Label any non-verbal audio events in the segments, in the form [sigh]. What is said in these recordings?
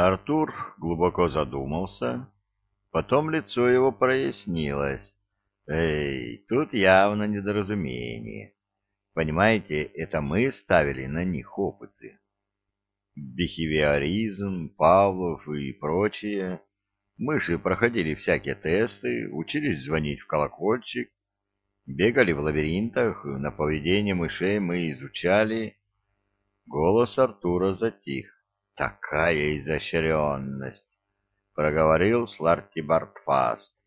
Артур глубоко задумался, потом лицо его прояснилось. Эй, тут явно недоразумение. Понимаете, это мы ставили на них опыты. Бихевиоризм, Павлов и прочее. Мыши проходили всякие тесты, учились звонить в колокольчик, бегали в лабиринтах, на поведение мышей мы изучали. Голос Артура затих. Такая изощренность! проговорил Сларти Бартфаст.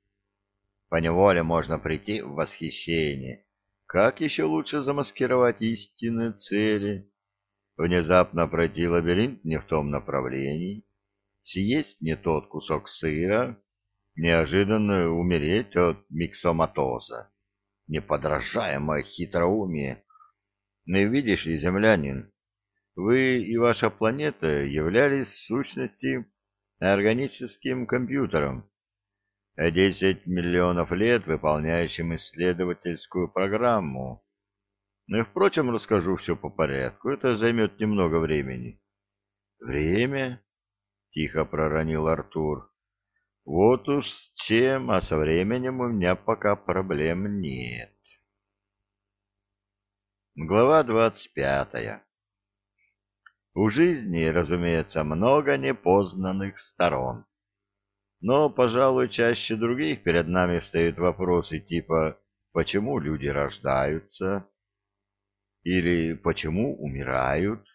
По неволе можно прийти в восхищение. Как еще лучше замаскировать истинные цели? Внезапно пройти лабиринт не в том направлении, съесть не тот кусок сыра, неожиданно умереть от миксоматоза. Неподражаемое хитроумие. Ну, видишь ли, землянин, вы и ваша планета являлись в сущности органическим компьютером, а 10 миллионов лет выполняющим исследовательскую программу. Ну, впрочем, расскажу все по порядку, это займет немного времени. Время? Тихо проронил Артур. Вот уж с чем, а со временем у меня пока проблем нет. Глава двадцать пятая у жизни, разумеется, много непознанных сторон. Но, пожалуй, чаще других перед нами встают вопросы типа «почему люди рождаются?» или «почему умирают?»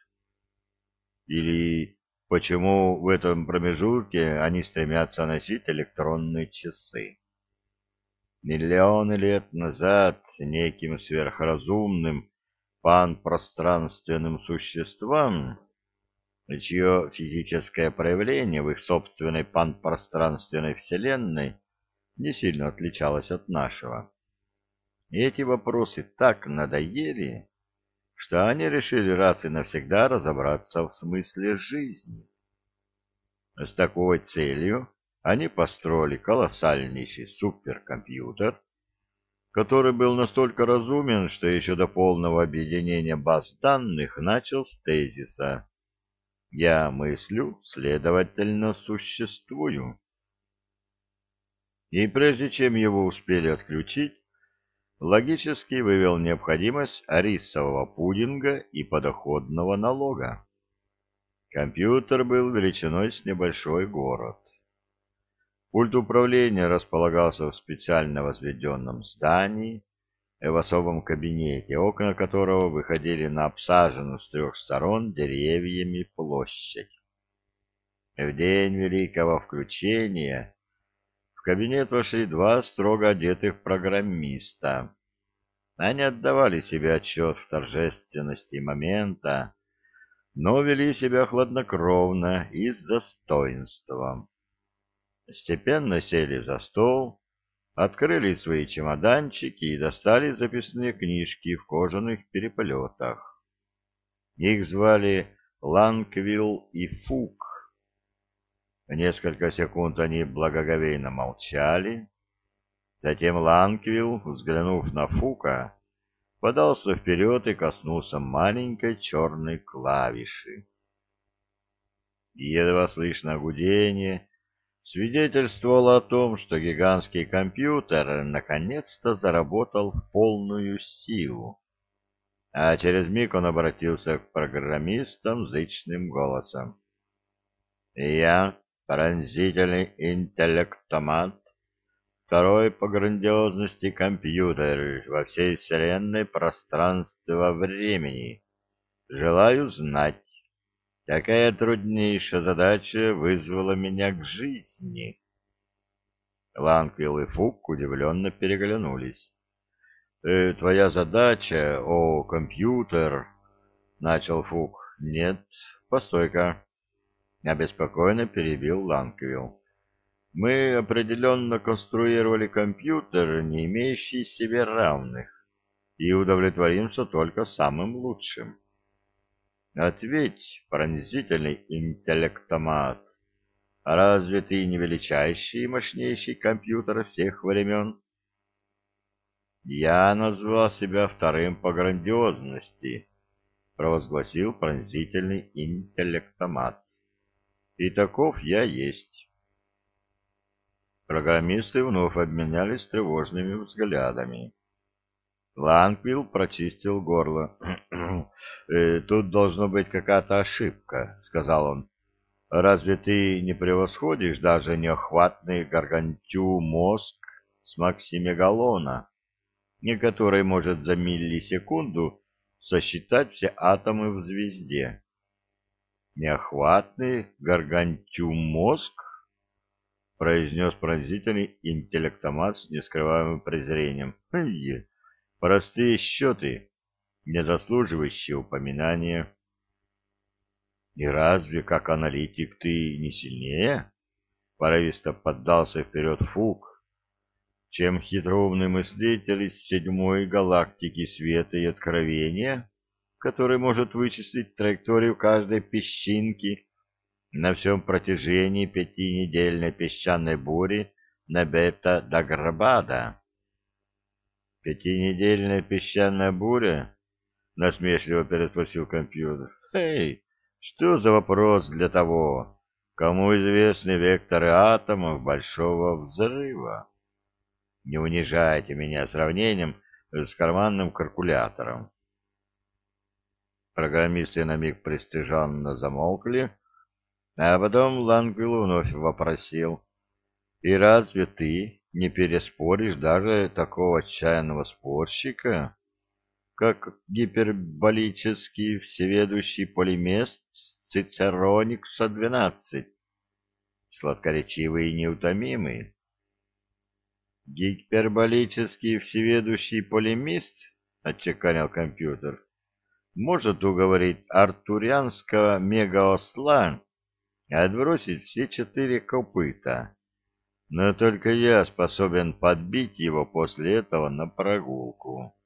или «почему в этом промежутке они стремятся носить электронные часы?» Миллионы лет назад неким сверхразумным панпространственным существам чье физическое проявление в их собственной панпространственной вселенной не сильно отличалось от нашего. И эти вопросы так надоели, что они решили раз и навсегда разобраться в смысле жизни. С такой целью они построили колоссальнейший суперкомпьютер, который был настолько разумен, что еще до полного объединения баз данных начал с тезиса я мыслю, следовательно, существую. И прежде чем его успели отключить, логически вывел необходимость рисового пудинга и подоходного налога. Компьютер был величиной с небольшой город. Пульт управления располагался в специально возведенном здании, в особом кабинете, окна которого выходили на обсаженную с трех сторон деревьями площадь. В день великого включения в кабинет вошли два строго одетых программиста. Они отдавали себе отчет в торжественности момента, но вели себя хладнокровно и с достоинством. Степенно сели за стол, открыли свои чемоданчики и достали записные книжки в кожаных переплетах. Их звали Ланквилл и Фук. Несколько секунд они благоговейно молчали. Затем Ланквилл, взглянув на Фука, подался вперед и коснулся маленькой черной клавиши. Едва слышно гудение свидетельствовало о том, что гигантский компьютер наконец-то заработал в полную силу. А через миг он обратился к программистам зычным голосом. «Я, пронзительный интеллектомат, второй по грандиозности компьютер во всей вселенной пространства-времени, желаю знать, Какая труднейшая задача вызвала меня к жизни? Ланквилл и Фук удивленно переглянулись. «Э, «Твоя задача, о, компьютер...» — начал Фук. «Нет, постой-ка». Обеспокоенно перебил Ланквилл. «Мы определенно конструировали компьютер, не имеющий себе равных, и удовлетворимся только самым лучшим». Ответь, пронзительный интеллектомат, разве ты не величайший и мощнейший компьютер всех времен? Я назвал себя вторым по грандиозности, провозгласил пронзительный интеллектомат. и таков я есть. Программисты вновь обменялись тревожными взглядами. Ланквилл прочистил горло. [clears throat] «Э, «Тут должно быть какая-то ошибка», — сказал он. «Разве ты не превосходишь даже неохватный гаргантю мозг с Максимегалона, который может за миллисекунду сосчитать все атомы в звезде?» «Неохватный гаргантю мозг?» — произнес пронзительный интеллектомат с нескрываемым презрением. Простые счеты, не заслуживающие упоминания. И разве как аналитик ты не сильнее? Порывисто поддался вперед Фук, чем хитроумный мыслитель из седьмой галактики света и откровения, который может вычислить траекторию каждой песчинки на всем протяжении пятинедельной песчаной бури на бета-даграбада. Пятинедельная песчаная буря? Насмешливо переспросил компьютер. Эй, что за вопрос для того, кому известны векторы атомов Большого Взрыва? Не унижайте меня сравнением с карманным калькулятором. Программисты на миг пристыженно замолкли, а потом Лангвилл вновь вопросил. «И разве ты не переспоришь даже такого отчаянного спорщика, как гиперболический всеведущий полимест Цицероникса-12, сладкоречивый и неутомимый. Гиперболический всеведущий полемист, отчеканил компьютер, может уговорить артурианского мегаосла отбросить все четыре копыта но только я способен подбить его после этого на прогулку.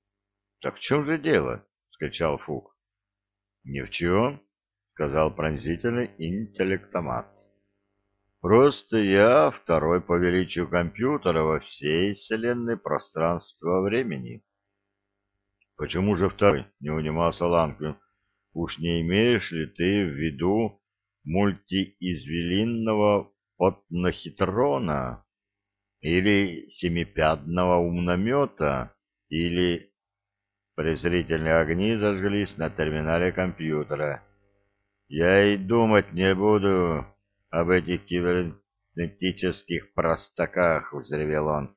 — Так в чем же дело? — скричал Фук. — Ни в чем, — сказал пронзительный интеллектомат. — Просто я второй по величию компьютера во всей вселенной пространства-времени. — Почему же второй? — не унимался Ланквин. — Уж не имеешь ли ты в виду мультиизвелинного Отнохитрона или семипядного умномета или... Презрительные огни зажглись на терминале компьютера. Я и думать не буду об этих кибернетических простаках, взревел он.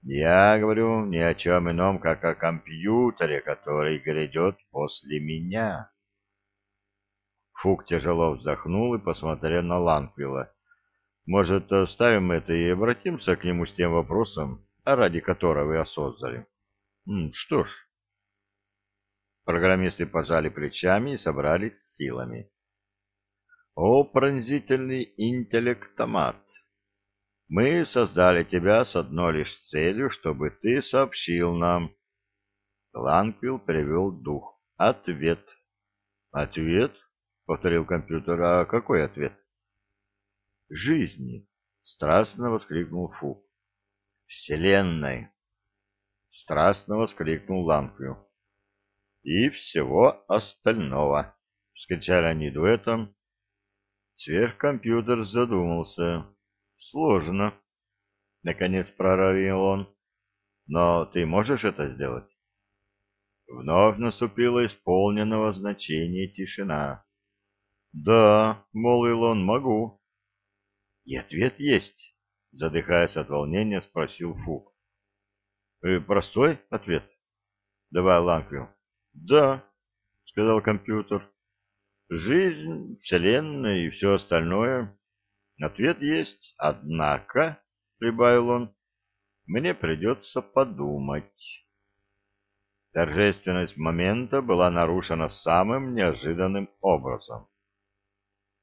Я говорю ни о чем ином, как о компьютере, который грядет после меня. Фук тяжело вздохнул и посмотрел на Ланквилла. Может, оставим это и обратимся к нему с тем вопросом, ради которого его создали? Что ж. Программисты пожали плечами и собрались с силами. О, пронзительный интеллектомат! Мы создали тебя с одной лишь целью, чтобы ты сообщил нам. Ланквилл перевел дух. Ответ. Ответ? — повторил компьютер. — А какой ответ? Жизни, — страстно воскликнул Фук. — Вселенной! — страстно воскликнул Ланквилл. — И всего остального! — вскричали они дуэтом. Сверхкомпьютер задумался. — Сложно. — наконец проровил он. — Но ты можешь это сделать? Вновь наступила исполненного значения тишина. — Да, — молвил он, — могу. И ответ есть, задыхаясь от волнения, спросил Фук. «Э, простой ответ? Давай, Ланквилл. Да, сказал компьютер. Жизнь, Вселенная и все остальное. Ответ есть, однако, прибавил он, мне придется подумать. Торжественность момента была нарушена самым неожиданным образом.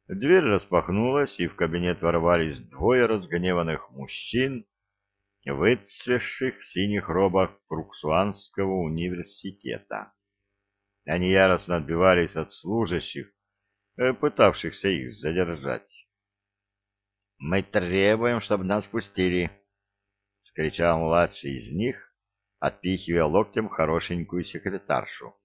Дверь распахнулась, и в кабинет ворвались двое разгневанных мужчин, выцвевших в синих робах Круксуанского университета. Они яростно отбивались от служащих, э, пытавшихся их задержать. «Мы требуем, чтобы нас пустили!» — скричал младший из них, отпихивая локтем хорошенькую секретаршу.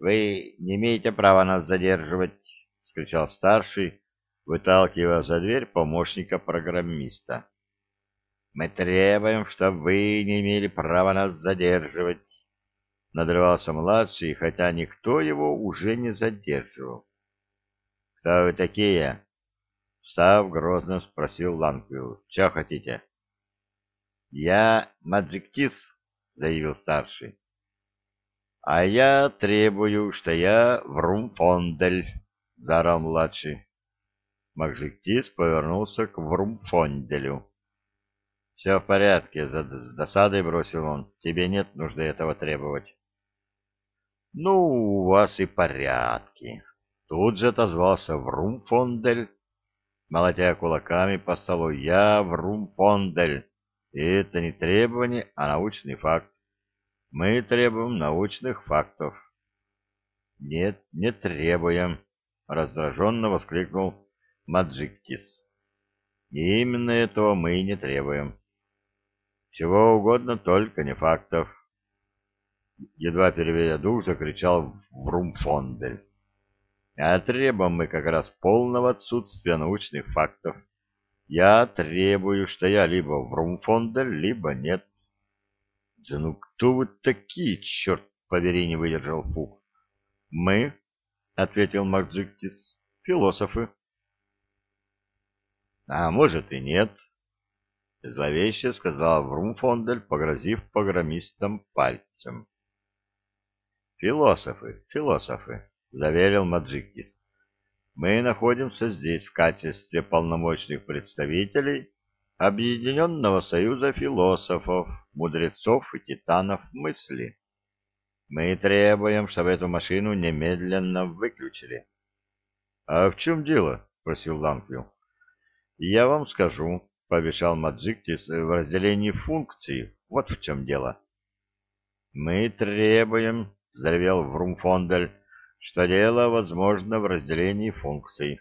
«Вы не имеете права нас задерживать!» — скричал старший, выталкивая за дверь помощника программиста. «Мы требуем, чтобы вы не имели права нас задерживать», — надрывался младший, хотя никто его уже не задерживал. «Кто вы такие?» — встав, грозно спросил Ланквилл. «Чего хотите?» «Я Маджиктис», — заявил старший. «А я требую, что я Врумфондель», — заорал младший. Маджиктис повернулся к Врумфонделю. «Все в порядке», — с досадой бросил он. «Тебе нет нужды этого требовать». «Ну, у вас и порядки», — тут же отозвался Врумфондель, молотя кулаками по столу. «Я Врумфондель, и это не требование, а научный факт. Мы требуем научных фактов». «Нет, не требуем», — раздраженно воскликнул Маджиктис. «Именно этого мы и не требуем». Чего угодно, только не фактов. Едва переведя дух, закричал Врумфондель. А требуем мы как раз полного отсутствия научных фактов. Я требую, что я либо Врумфондель, либо нет. Да ну кто вы такие, черт побери, не выдержал Фук. Мы, — ответил Макджиктис, — философы. А может и нет, — зловеще сказал Врумфондель, погрозив погромистам пальцем. «Философы, философы», — заверил Маджикис. «Мы находимся здесь в качестве полномочных представителей Объединенного союза философов, мудрецов и титанов мысли. Мы требуем, чтобы эту машину немедленно выключили». «А в чем дело?» — спросил Ланквилл. «Я вам скажу», пообещал Маджиктис в разделении функций. Вот в чем дело. Мы требуем, заревел Врумфондель, что дело возможно в разделении функций.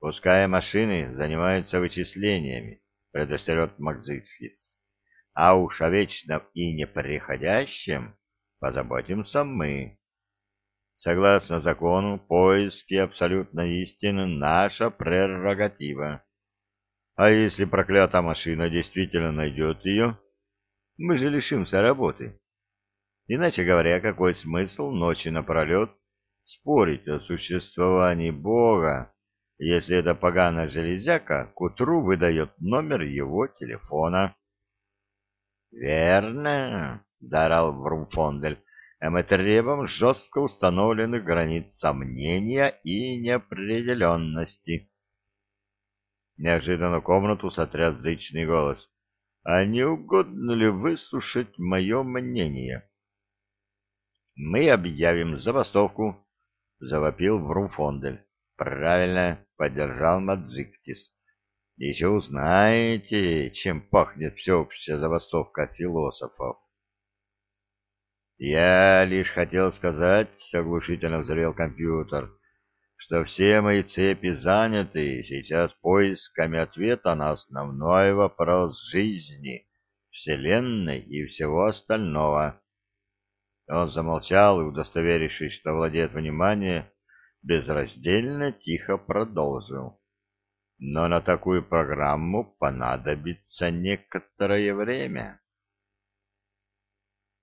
Пускай машины занимаются вычислениями, предостерет Маджиктис. А уж о вечном и неприходящем позаботимся мы. Согласно закону, поиски абсолютной истины — наша прерогатива. А если проклятая машина действительно найдет ее, мы же лишимся работы. Иначе говоря, какой смысл ночи напролет спорить о существовании Бога, если эта поганая железяка к утру выдает номер его телефона? — Верно, — заорал Врумфондель, — мы требуем жестко установленных границ сомнения и неопределенности. Неожиданно комнату сотряс зычный голос. «А не угодно ли выслушать мое мнение?» «Мы объявим забастовку», — завопил Врумфондель. «Правильно», — поддержал Маджиктис. «Еще узнаете, чем пахнет всеобщая забастовка философов». «Я лишь хотел сказать», — оглушительно взрел компьютер, — что все мои цепи заняты сейчас поисками ответа на основной вопрос жизни, Вселенной и всего остального. Он замолчал и, удостоверившись, что владеет вниманием, безраздельно тихо продолжил. Но на такую программу понадобится некоторое время.